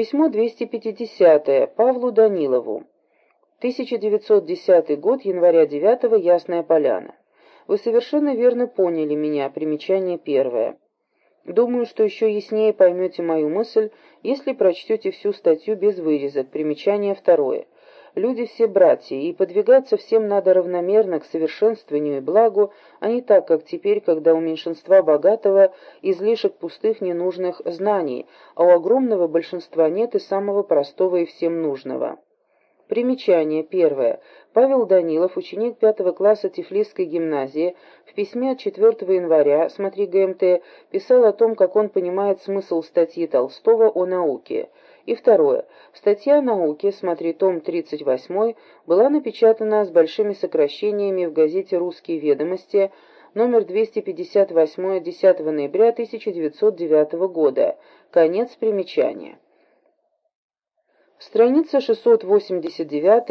Письмо 250 Павлу Данилову. 1910 год, января 9 Ясная Поляна. Вы совершенно верно поняли меня, примечание первое. Думаю, что еще яснее поймете мою мысль, если прочтете всю статью без вырезок, примечание второе. Люди все братья, и подвигаться всем надо равномерно к совершенствованию и благу, а не так, как теперь, когда у меньшинства богатого излишек пустых ненужных знаний, а у огромного большинства нет и самого простого и всем нужного. Примечание. Первое. Павел Данилов, ученик пятого класса Тифлисской гимназии, в письме от 4 января, смотри ГМТ, писал о том, как он понимает смысл статьи Толстого о науке. И второе. Статья о науке, смотри том 38, была напечатана с большими сокращениями в газете «Русские ведомости», номер 258, 10 ноября 1909 года. Конец примечания. Страница 689